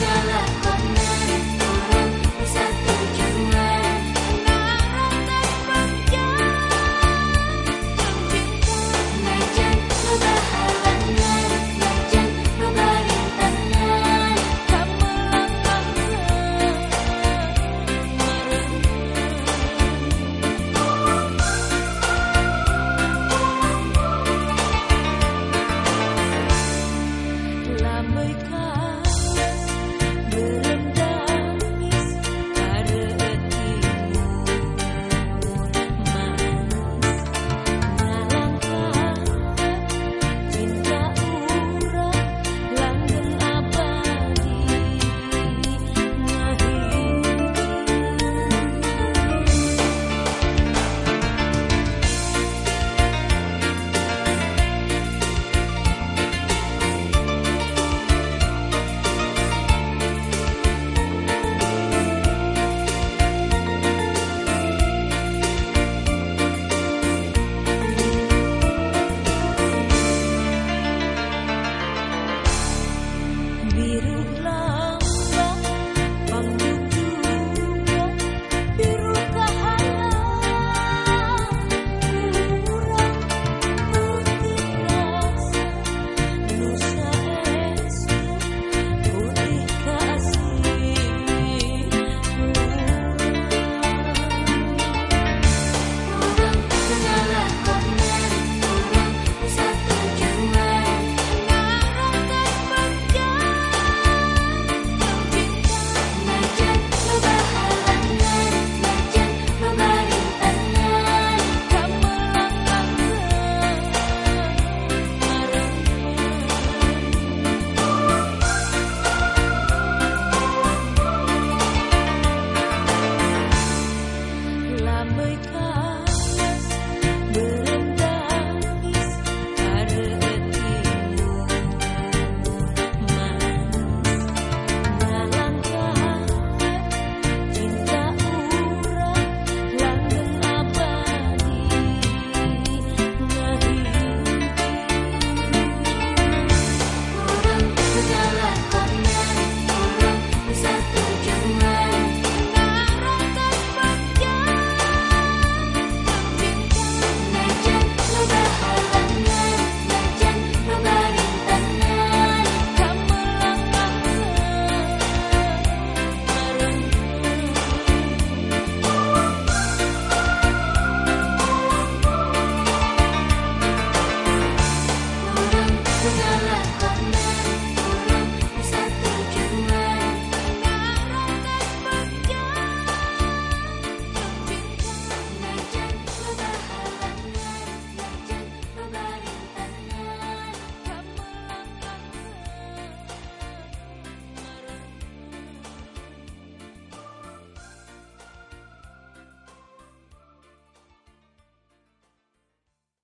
Yeah.